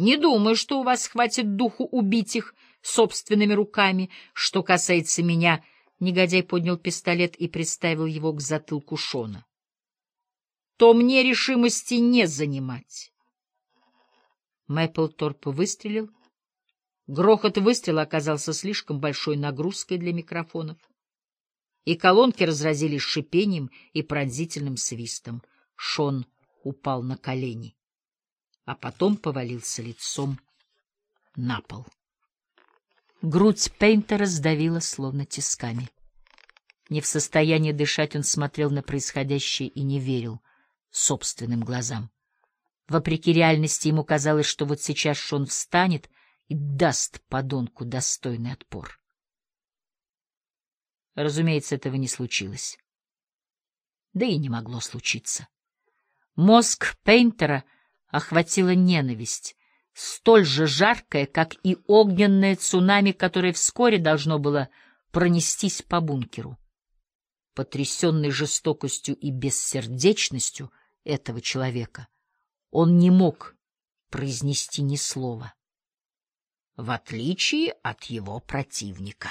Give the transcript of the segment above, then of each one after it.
Не думаю, что у вас хватит духу убить их собственными руками. Что касается меня, негодяй поднял пистолет и приставил его к затылку Шона. То мне решимости не занимать. Мэпплторп выстрелил. Грохот выстрела оказался слишком большой нагрузкой для микрофонов, и колонки разразились шипением и пронзительным свистом. Шон упал на колени, а потом повалился лицом на пол. Грудь Пейнтера сдавила словно тисками. Не в состоянии дышать он смотрел на происходящее и не верил собственным глазам. Вопреки реальности ему казалось, что вот сейчас Шон встанет и даст подонку достойный отпор. Разумеется, этого не случилось. Да и не могло случиться. Мозг Пейнтера охватила ненависть, столь же жаркая, как и огненное цунами, которое вскоре должно было пронестись по бункеру. Потрясенный жестокостью и бессердечностью этого человека — он не мог произнести ни слова, в отличие от его противника.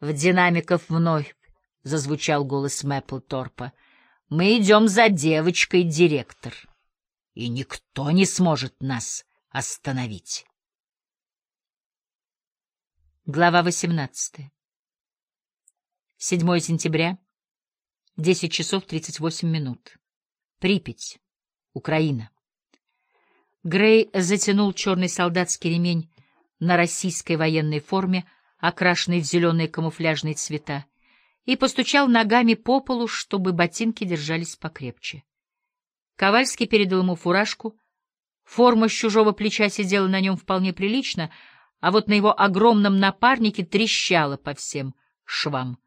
В динамиков вновь зазвучал голос Мэпплторпа. «Мы идем за девочкой, директор, и никто не сможет нас остановить». Глава 18. 7 сентября, 10 часов 38 минут. Припять. Украина. Грей затянул черный солдатский ремень на российской военной форме, окрашенной в зеленые камуфляжные цвета, и постучал ногами по полу, чтобы ботинки держались покрепче. Ковальский передал ему фуражку. Форма с чужого плеча сидела на нем вполне прилично, а вот на его огромном напарнике трещала по всем швам.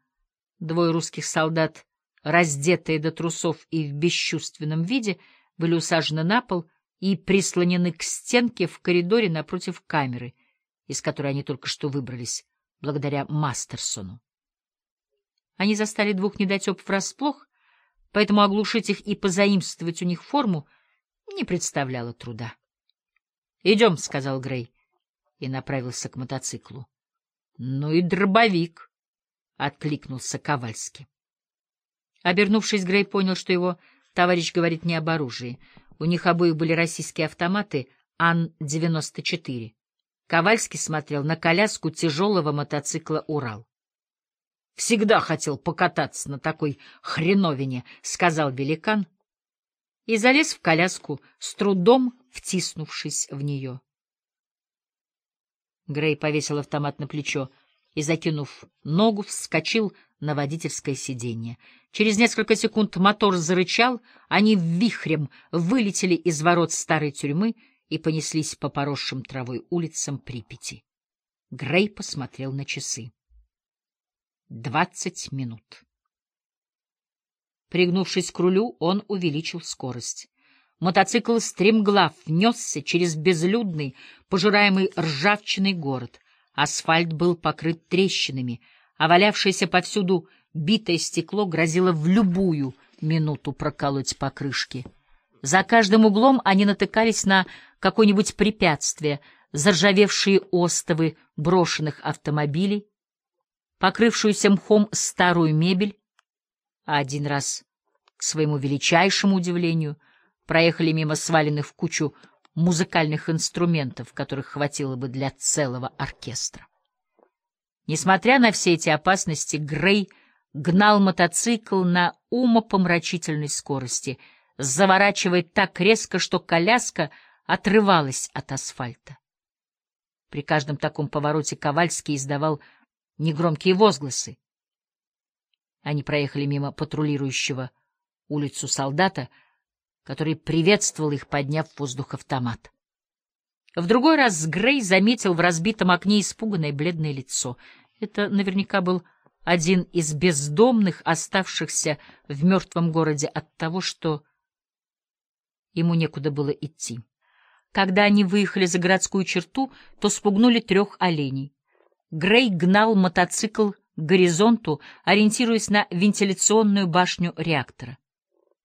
Двое русских солдат, раздетые до трусов и в бесчувственном виде, — были усажены на пол и прислонены к стенке в коридоре напротив камеры, из которой они только что выбрались, благодаря Мастерсону. Они застали двух недотепов врасплох, поэтому оглушить их и позаимствовать у них форму не представляло труда. — Идем, — сказал Грей и направился к мотоциклу. — Ну и дробовик, — откликнулся Ковальский. Обернувшись, Грей понял, что его Товарищ говорит не об оружии. У них обоих были российские автоматы Ан-94. Ковальский смотрел на коляску тяжелого мотоцикла «Урал». «Всегда хотел покататься на такой хреновине», — сказал великан, и залез в коляску, с трудом втиснувшись в нее. Грей повесил автомат на плечо и, закинув ногу, вскочил на водительское сиденье. Через несколько секунд мотор зарычал, они вихрем вылетели из ворот старой тюрьмы и понеслись по поросшим травой улицам Припяти. Грей посмотрел на часы. Двадцать минут. Пригнувшись к рулю, он увеличил скорость. Мотоцикл стремглав внесся через безлюдный, пожираемый ржавчиной город. Асфальт был покрыт трещинами — а валявшееся повсюду битое стекло грозило в любую минуту проколоть покрышки. За каждым углом они натыкались на какое-нибудь препятствие, заржавевшие остовы брошенных автомобилей, покрывшуюся мхом старую мебель, а один раз, к своему величайшему удивлению, проехали мимо сваленных в кучу музыкальных инструментов, которых хватило бы для целого оркестра. Несмотря на все эти опасности, Грей гнал мотоцикл на умопомрачительной скорости, заворачивая так резко, что коляска отрывалась от асфальта. При каждом таком повороте Ковальский издавал негромкие возгласы. Они проехали мимо патрулирующего улицу солдата, который приветствовал их, подняв в воздух автомат. В другой раз Грей заметил в разбитом окне испуганное бледное лицо — это наверняка был один из бездомных, оставшихся в мертвом городе от того, что ему некуда было идти. Когда они выехали за городскую черту, то спугнули трех оленей. Грей гнал мотоцикл к горизонту, ориентируясь на вентиляционную башню реактора.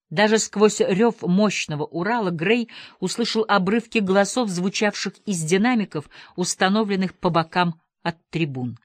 Даже сквозь рев мощного Урала Грей услышал обрывки голосов, звучавших из динамиков, установленных по бокам от трибун.